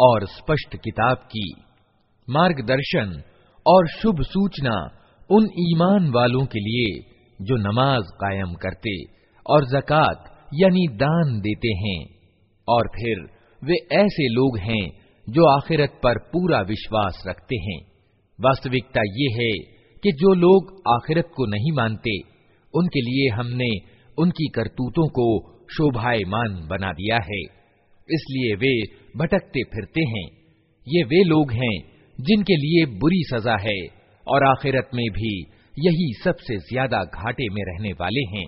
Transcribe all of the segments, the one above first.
और स्पष्ट किताब की। मार्गदर्शन और शुभ सूचना उन ईमान वालों के लिए जो नमाज़ कायम करते और जक़ात यानी दान देते हैं। और फिर वे ऐसे लोग हैं जो आखिरत पर पूरा विश्वास रखते हैं। वास्तविकता ये है कि जो लोग आखिरत को नहीं मानते, उनके लिए हमने उनकी करतूतों को शोभायमान बना दिया है। इसलिए वे भटकते फिरते हैं ये वे लोग हैं जिनके लिए बुरी सजा है और आखिरत में भी यही सबसे ज्यादा घाटे में रहने वाले हैं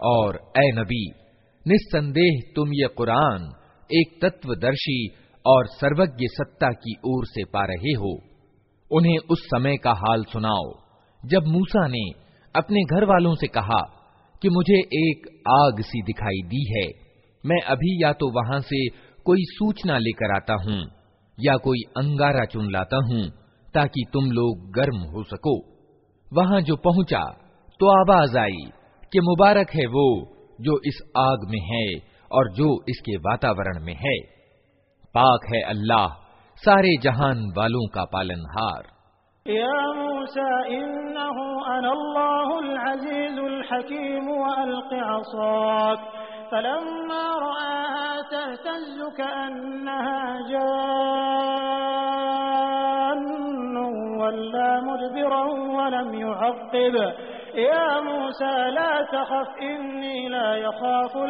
और ए नबी निस्संदेह तुम ये कुरान एक तत्वदर्शी और सर्वज्ञ सत्ता की ओर से पा रहे हो उन्हें उस समय का हाल सुनाओ। जब मूसा ने अपने घर वालों से कहा कि मुझे एक आग सी दिखाई दी है, मैं अभी या तो वहाँ से कोई सूचना लेकर आता हूँ, या कोई अंगारा चुन लाता हूँ, ताकि तुम लोग गर्म हो सको। वहाँ जो पहुँचा तो आवाज़ आई कि मुबारक है वो जो इस आग में है और जो इसके वातावरण में है। पाक है अल्लाह सारे जहान वालों का पालनहार या मूसा इन्नहु अनल्लाहुल अजीजुल हकीम वअल्क़ि असाक फलम्मा रआहा तहतज़्ज़ु कअन्नहा जान्नु वल्ला मुदबिरन वलम युअक़्क़िब या मूसा ला तखफ इन्नी ला यखाफ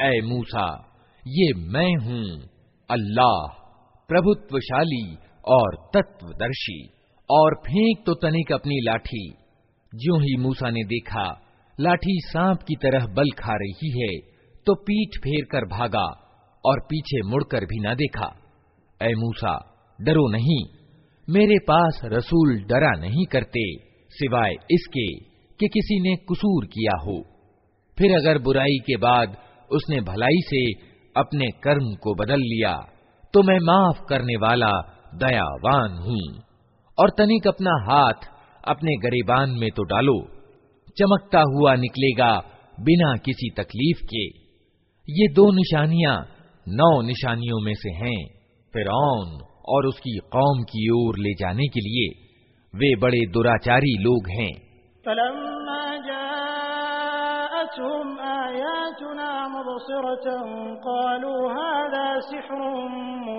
ए मूसा ये मैं हूँ अल्लाह प्रभुत्वशाली और तत्वदर्शी। और फेंक तो तनिक अपनी लाठी। ज्यो ही मूसा ने देखा, लाठी सांप की तरह बल खा रही है तो पीठ फेर कर भागा और पीछे मुड़कर भी ना देखा। ए मूसा, डरो नहीं। मेरे पास रसूल डरा नहीं करते, सिवाय इसके कि किसी ने कसूर किया हो। फिर अगर बुराई के बाद उसने भलाई से अपने कर्म को बदल लिया तो मैं माफ़ करने वाला दयावान हूँ। और तनिक अपना हाथ अपने गरीबान में तो डालो। चमकता हुआ निकलेगा बिना किसी तकलीफ़ के। ये दो निशानियाँ नौ निशानियों में से हैं फिर और उसकी कौम की ओर ले जाने के लिए। वे बड़े दुराचारी लोग हैं। मुबसिरतन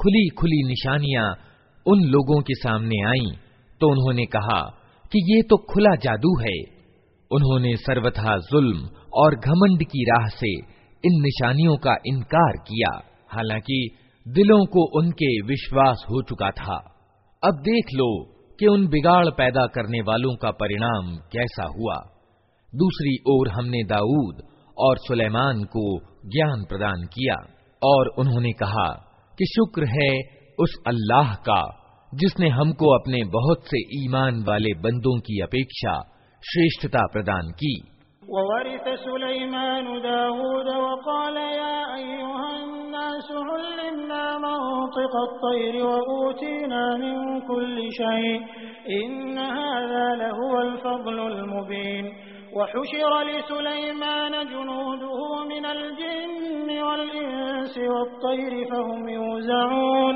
खुली खुली निशानियाँ उन लोगों के सामने आईं तो उन्होंने कहा कि ये तो खुला जादू है। उन्होंने सर्वथा जुल्म और घमंड की राह से इन निशानियों का इनकार किया। हालाँकि दिलों को उनके विश्वास हो चुका था। अब देख लो कि उन बिगाड़ पैदा करने वालों का परिणाम कैसा हुआ। दूसरी ओर हमने दाऊद और सुलेमान को ज्ञान प्रदान किया और उन्होंने कहा कि शुक्र है उस अल्लाह का, जिसने हमको अपने बहुत से ईमान वाले बंदों की अपेक्षा श्रेष्ठता प्रदान की। इन्न हाज़ा लहुवल फ़ज़्लुल मुबीन लिसुलैमान जुनूदुहु मिनल जिन्न वल इंसि वत्तैर फहुम यूज़ऊन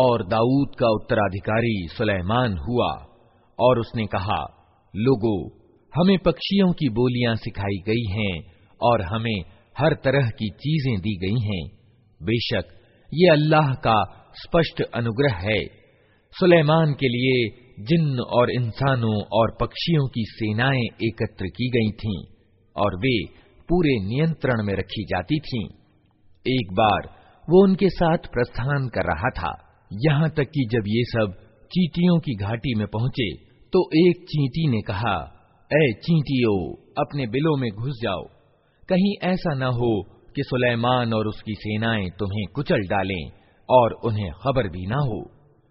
और दाऊद का उत्तराधिकारी सुलेमान हुआ और उसने कहा लोगो हमें पक्षियों की बोलियाँ सिखाई गई हैं और हमें हर तरह की चीज़ें दी गई हैं। बेशक ये अल्लाह का स्पष्ट अनुग्रह है। सुलेमान के लिए जिन्न और इंसानों और पक्षियों की सेनाएँ एकत्र की गई थीं और वे पूरे नियंत्रण में रखी जाती थीं। एक बार वो उनके साथ प्रस्थान कर रहा था। यहाँ तक कि जब ये सब चींटियों की घाटी में पहुँचे तो एक चींटी ने कहा ए चींटियों, अपने बिलों में घुस जाओ। कहीं ऐसा न हो कि सुलेमान और उसकी सेनाएँ तुम्हें कुचल डालें और उन्हें खबर भी ना हो।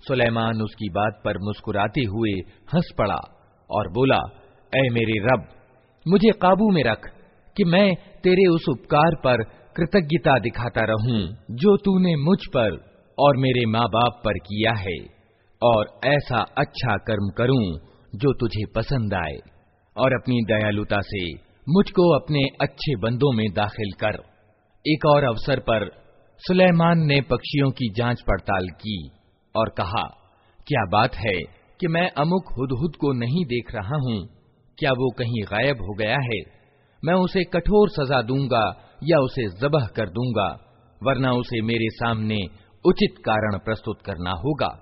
सुलेमान उसकी बात पर मुस्कुराते हुए हंस पड़ा और बोला ऐ मेरे रब मुझे काबू में रख कि मैं तेरे उस उपकार पर कृतज्ञता दिखाता रहूं जो तूने मुझ पर और मेरे माँ बाप पर किया है और ऐसा अच्छा कर्म करूं जो तुझे पसंद आए और अपनी दयालुता से मुझको अपने अच्छे बंदों में दाखिल कर। एक और अवसर पर सुलेमान ने पक्षियों की जाँच पड़ताल की और कहा, क्या बात है कि मैं अमुक हुदहुद को नहीं देख रहा हूँ? क्या वो कहीं गायब हो गया है? मैं उसे कठोर सजा दूँगा या उसे जबह कर दूँगा, वरना उसे मेरे सामने उचित कारण प्रस्तुत करना होगा।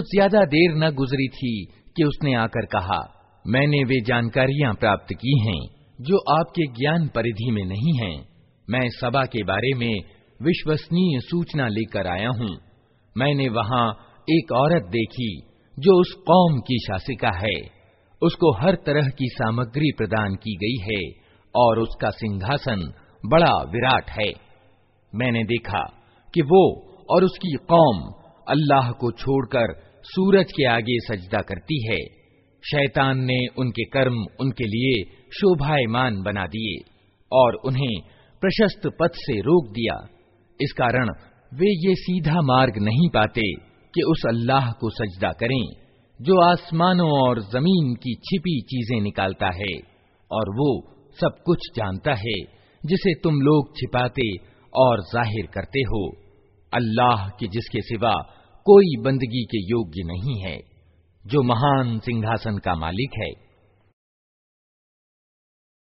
कुछ ज़्यादा देर न गुजरी थी कि उसने आकर कहा, मैंने वे जानकारियाँ प्राप्त की हैं जो आपके ज्ञान परिधि में नहीं हैं। मैं सभा के बारे में विश्वसनीय सूचना लेकर आया हूँ। मैंने वहाँ एक औरत देखी जो उस कौम की शासिका है। उसको हर तरह की सामग्री प्रदान की गई है और उसका सिंहासन बड़ा विराट है। मैंने देखा कि वो और उसकी कौम अल्लाह को छोड़कर सूरज के आगे सजदा करती है। शैतान ने उनके कर्म उनके लिए शोभायमान बना दिए और उन्हें प्रशस्त पथ से रोक दिया। इस कारण वे ये सीधा मार्ग नहीं पाते कि उस अल्लाह को सजदा करें, जो आसमानों और ज़मीन की छिपी चीज़ें निकालता है और वो सब कुछ जानता है, जिसे तुम लोग छिपाते और ज़ाहिर करते हो। अल्लाह के जिसके सिवा कोई बंदगी के योग्य नहीं है जो महान सिंहासन का मालिक है।